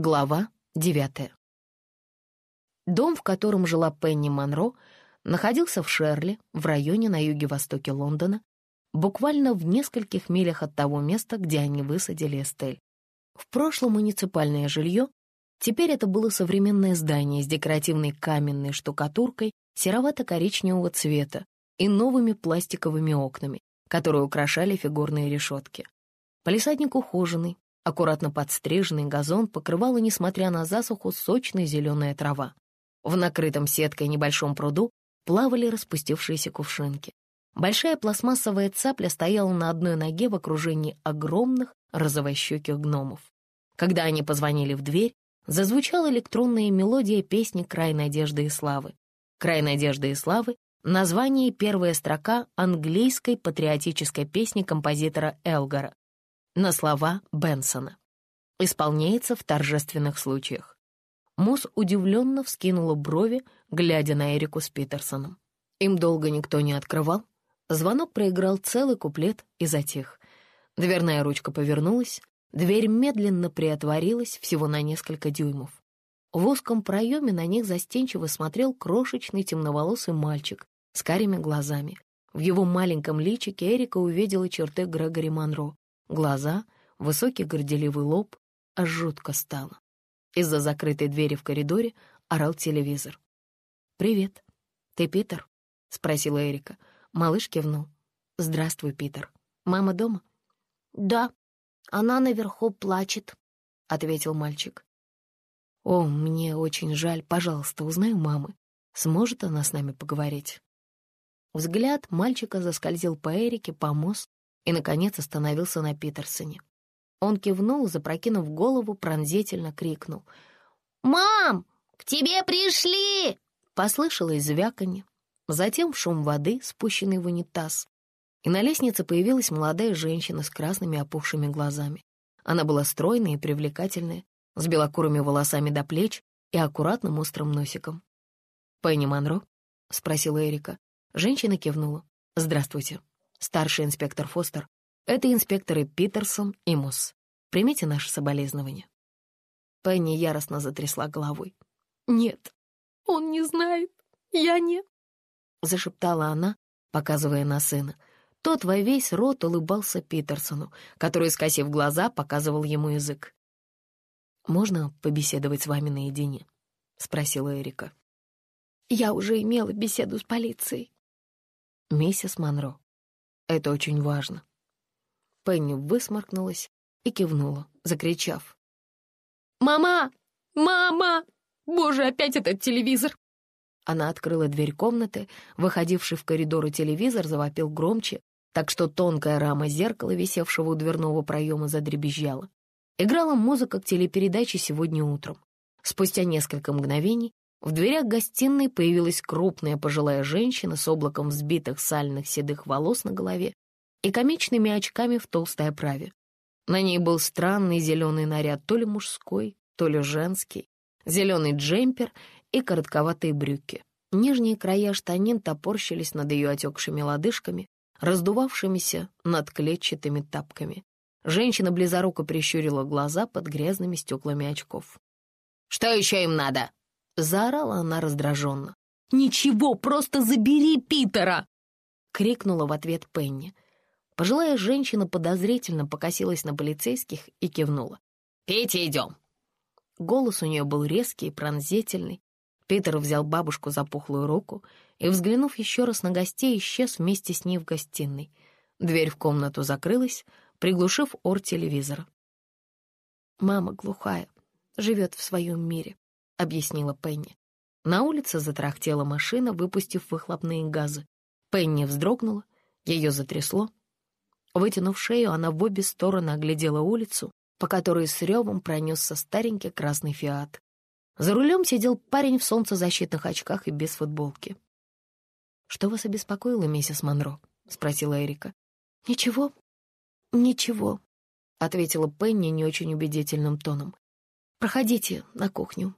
Глава девятая. Дом, в котором жила Пенни Монро, находился в Шерли, в районе на юге-востоке Лондона, буквально в нескольких милях от того места, где они высадили Эстель. В прошлом муниципальное жилье, теперь это было современное здание с декоративной каменной штукатуркой серовато-коричневого цвета и новыми пластиковыми окнами, которые украшали фигурные решетки. Полисадник ухоженный, аккуратно подстриженный газон покрывала, несмотря на засуху, сочная зеленая трава. В накрытом сеткой небольшом пруду плавали распустившиеся кувшинки. Большая пластмассовая цапля стояла на одной ноге в окружении огромных розовощеких гномов. Когда они позвонили в дверь, зазвучала электронная мелодия песни «Край надежды и славы». «Край надежды и славы» — название и первая строка английской патриотической песни композитора Элгара на слова Бенсона. Исполняется в торжественных случаях. Мосс удивленно вскинула брови, глядя на Эрику с Питерсоном. Им долго никто не открывал. Звонок проиграл целый куплет и затих. Дверная ручка повернулась, дверь медленно приотворилась всего на несколько дюймов. В узком проеме на них застенчиво смотрел крошечный темноволосый мальчик с карими глазами. В его маленьком личике Эрика увидела черты Грегори Монро. Глаза, высокий горделивый лоб, аж жутко стало. Из-за закрытой двери в коридоре орал телевизор. «Привет. Ты Питер?» — спросила Эрика. Малыш кивнул. «Здравствуй, Питер. Мама дома?» «Да, она наверху плачет», — ответил мальчик. «О, мне очень жаль. Пожалуйста, узнай у мамы. Сможет она с нами поговорить?» Взгляд мальчика заскользил по Эрике, по мозг и, наконец, остановился на Питерсоне. Он кивнул, запрокинув голову, пронзительно крикнул. «Мам, к тебе пришли!» Послышалось звяканье, затем шум воды, спущенный в унитаз, и на лестнице появилась молодая женщина с красными опухшими глазами. Она была стройная и привлекательная, с белокурыми волосами до плеч и аккуратным острым носиком. «Пенни Монро?» — спросила Эрика. Женщина кивнула. «Здравствуйте. Старший инспектор Фостер это инспекторы Питерсон и Мосс. Примите наши соболезнования». Пенни яростно затрясла головой. «Нет, он не знает. Я нет», — зашептала она, показывая на сына. Тот во весь рот улыбался Питерсону, который, скосив глаза, показывал ему язык. «Можно побеседовать с вами наедине?» — спросила Эрика. «Я уже имела беседу с полицией». «Миссис Монро, это очень важно. Пенни высморкнулась и кивнула, закричав. «Мама! Мама! Боже, опять этот телевизор!» Она открыла дверь комнаты, выходивший в коридор и телевизор завопил громче, так что тонкая рама зеркала, висевшего у дверного проема, задребезжала. Играла музыка к телепередаче сегодня утром. Спустя несколько мгновений в дверях гостиной появилась крупная пожилая женщина с облаком взбитых сальных седых волос на голове и комичными очками в толстой оправе. На ней был странный зеленый наряд, то ли мужской, то ли женский, зеленый джемпер и коротковатые брюки. Нижние края штанин топорщились над ее отекшими лодыжками, раздувавшимися над клетчатыми тапками. Женщина близоруко прищурила глаза под грязными стеклами очков. «Что еще им надо?» — заорала она раздраженно. «Ничего, просто забери Питера!» — крикнула в ответ Пенни. Пожилая женщина подозрительно покосилась на полицейских и кивнула. «Петя, идем!» Голос у нее был резкий и пронзительный. Питер взял бабушку за пухлую руку и, взглянув еще раз на гостей, исчез вместе с ней в гостиной. Дверь в комнату закрылась, приглушив ор телевизора. «Мама глухая, живет в своем мире», — объяснила Пенни. На улице затрахтела машина, выпустив выхлопные газы. Пенни вздрогнула, ее затрясло, Вытянув шею, она в обе стороны оглядела улицу, по которой с ревом пронесся старенький красный фиат. За рулем сидел парень в солнцезащитных очках и без футболки. «Что вас обеспокоило, миссис Монро?» — спросила Эрика. «Ничего, ничего», — ответила Пенни не очень убедительным тоном. «Проходите на кухню.